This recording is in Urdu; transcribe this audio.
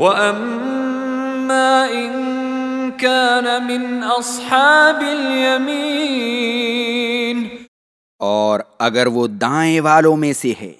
وَأَمَّا إِن كَانَ مِنْ أَصْحَابِ الْيَمِينِ اور اگر وہ دائیں والوں میں سے ہے